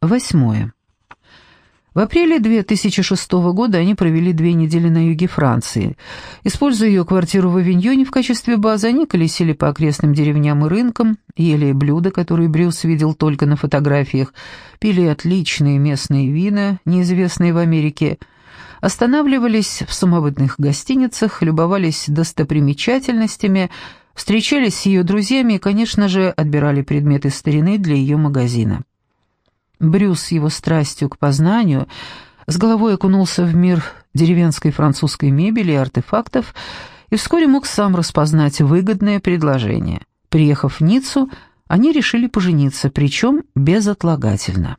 Восьмое. В апреле 2006 года они провели две недели на юге Франции. Используя ее квартиру в Авиньоне в качестве базы, они колесили по окрестным деревням и рынкам, ели блюда, которые Брюс видел только на фотографиях, пили отличные местные вина, неизвестные в Америке, останавливались в самобытных гостиницах, любовались достопримечательностями, встречались с ее друзьями и, конечно же, отбирали предметы старины для ее магазина. Брюс с его страстью к познанию с головой окунулся в мир деревенской французской мебели и артефактов и вскоре мог сам распознать выгодное предложение. Приехав в Ниццу, они решили пожениться, причем безотлагательно.